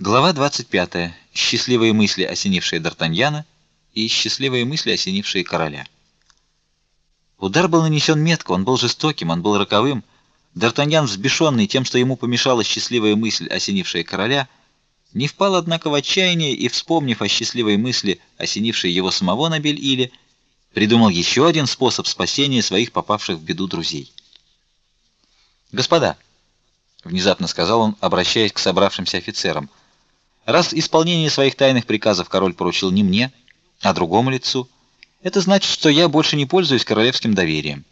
Глава 25. Счастливые мысли, осенившие Д'Артаньяна, и счастливые мысли, осенившие короля. Удар был нанесен метко, он был жестоким, он был роковым. Д'Артаньян, взбешенный тем, что ему помешала счастливая мысль, осенившая короля, не впал однако в отчаяние и, вспомнив о счастливой мысли, осенившей его самого на Бель-Иле, придумал еще один способ спасения своих попавших в беду друзей. "Господа", внезапно сказал он, обращаясь к собравшимся офицерам, Раз исполнение своих тайных приказов король поручил не мне, а другому лицу, это значит, что я больше не пользуюсь королевским доверием.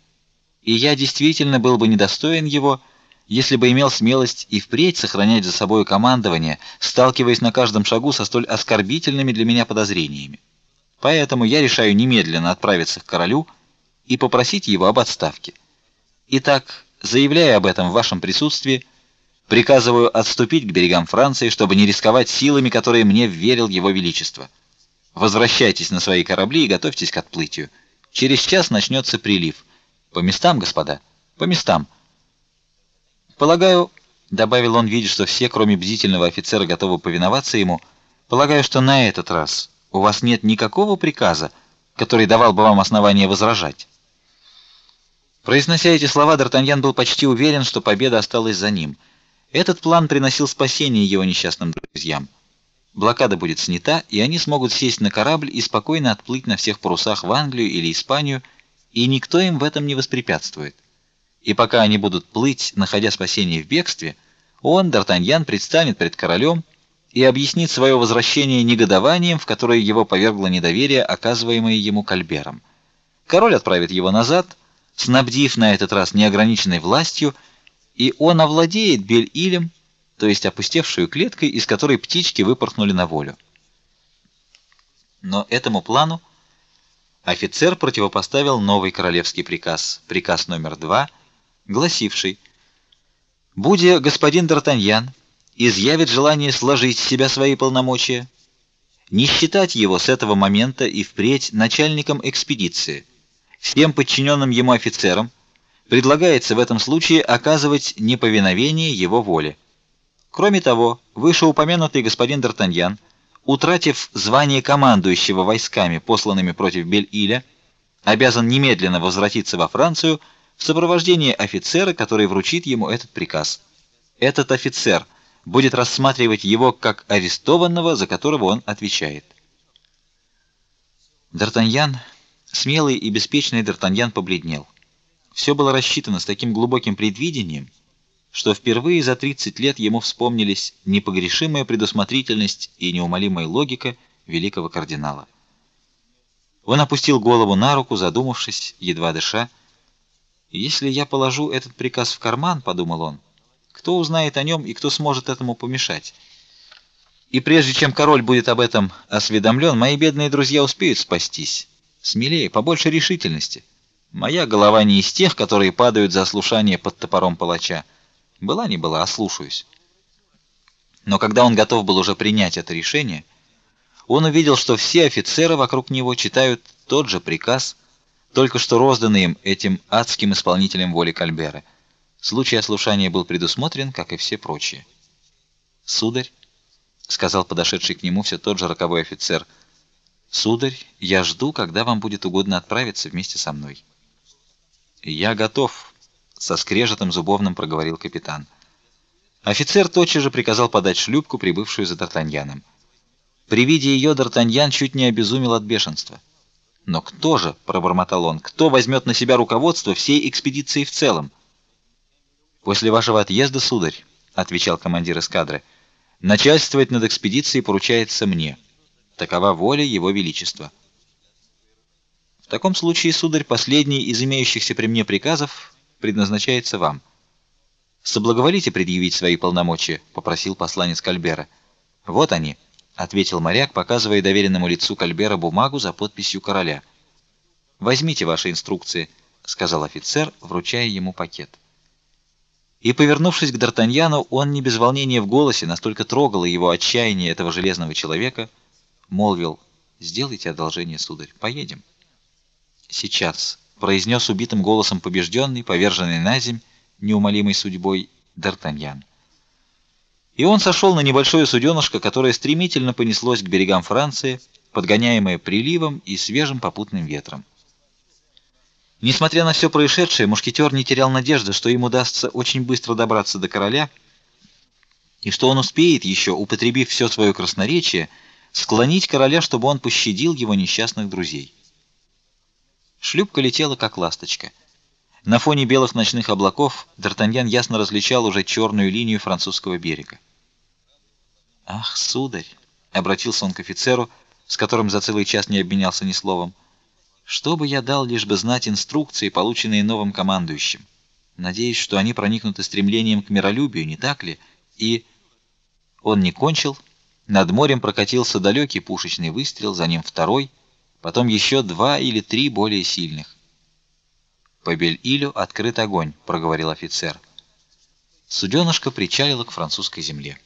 И я действительно был бы недостоин его, если бы имел смелость и впредь сохранять за собой командование, сталкиваясь на каждом шагу со столь оскорбительными для меня подозрениями. Поэтому я решаю немедленно отправиться к королю и попросить его об отставке. Итак, заявляя об этом в вашем присутствии, Приказываю отступить к берегам Франции, чтобы не рисковать силами, которые мне вверил его величество. Возвращайтесь на свои корабли и готовьтесь к отплытию. Через час начнется прилив. По местам, господа, по местам. Полагаю, добавил он, видя, что все, кроме бдительного офицера, готовы повиноваться ему, полагаю, что на этот раз у вас нет никакого приказа, который давал бы вам основание возражать. Произнося эти слова, Д'Артаньян был почти уверен, что победа осталась за ним. Этот план приносил спасение его несчастным друзьям. Блокада будет снята, и они смогут сесть на корабль и спокойно отплыть на всех парусах в Англию или Испанию, и никто им в этом не воспрепятствует. И пока они будут плыть, находя спасение в бегстве, он, Д'Артаньян, предстанет пред королем и объяснит свое возвращение негодованием, в которое его повергло недоверие, оказываемое ему Кальбером. Король отправит его назад, снабдив на этот раз неограниченной властью и он овладеет Бель-Илем, то есть опустевшую клеткой, из которой птички выпорхнули на волю. Но этому плану офицер противопоставил новый королевский приказ, приказ номер два, гласивший: "Будя господин Д'Артаньян изъявит желание сложить с себя свои полномочия, не считать его с этого момента и впредь начальником экспедиции, всем подчиненным ему офицерам предлагается в этом случае оказывать неповиновение его воле. Кроме того, вышеупомянутый господин Д'Артаньян, утратив звание командующего войсками, посланными против Бель-Иля, обязан немедленно возвратиться во Францию в сопровождении офицера, который вручит ему этот приказ. Этот офицер будет рассматривать его как арестованного, за которого он отвечает. Д'Артаньян, смелый и беспечный Д'Артаньян побледнел. Все было рассчитано с таким глубоким предвидением, что впервые за 30 лет ему вспомнились непогрешимая предусмотрительность и неумолимая логика великого кардинала. Он опустил голову на руку, задумавшись, едва дыша. Если я положу этот приказ в карман, подумал он, кто узнает о нем и кто сможет этому помешать? И прежде чем король будет об этом осведомлен, мои бедные друзья успеют спастись. Смелее, побольше решительности. Моя голова не из тех, которые падают за слушание под топором палача. Была не была, ослушаюсь. Но когда он готов был уже принять это решение, он увидел, что все офицеры вокруг него читают тот же приказ, только что розданный им этим адским исполнителем воли Кальбера. Случай ослушания был предусмотрен, как и все прочие. "Сударь", сказал подошедший к нему все тот же роковой офицер. "Сударь, я жду, когда вам будет угодно отправиться вместе со мной". "Я готов", со скрежетом зубовным проговорил капитан. Офицер тотчас же приказал подать шлюпку, прибывшую за Д'Артаньяном. При виде ее Д'Артаньян чуть не обезумел от бешенства. Но кто же, пробормотал он, кто возьмет на себя руководство всей экспедиции в целом? После вашего отъезда, сударь, отвечал командир эскадры, начальствовать над экспедицией поручается мне. Такова воля его величества. В таком случае, сударь, последний из имеющихся при мне приказов предназначается вам. Соблаговолите предъявить свои полномочия, попросил посланец Кальбера. Вот они, ответил моряк, показывая доверенному лицу Кальбера бумагу за подписью короля. Возьмите ваши инструкции, сказал офицер, вручая ему пакет. И повернувшись к Д'Артаньяну, он не без волнения в голосе, настолько трогало его отчаяние этого железного человека, молвил: "Сделайте одолжение, сударь, поедем" сейчас, произнес убитым голосом побежденный, поверженный на земь неумолимой судьбой Д'Артаньян. и он сошел на небольшое суденышко, которое стремительно понеслось к берегам Франции, подгоняемое приливом и свежим попутным ветром. Несмотря на все происшедшее, мушкетер не терял надежды, что ему удастся очень быстро добраться до короля и что он успеет еще, употребив все свое красноречие, склонить короля, чтобы он пощадил его несчастных друзей. Шлюпка летела как ласточка. На фоне белых ночных облаков Д'Артаньян ясно различал уже черную линию французского берега. «Ах, сударь!» — обратился он к офицеру, с которым за целый час не обменялся ни словом. «Что бы я дал, лишь бы знать инструкции, полученные новым командующим? Надеюсь, что они проникнуты стремлением к миролюбию, не так ли? И...» Он не кончил. Над морем прокатился далекий пушечный выстрел, за ним второй, потом еще два или три более сильных. «По Бель-Илю открыт огонь», — проговорил офицер. Суденышко причалило к французской земле.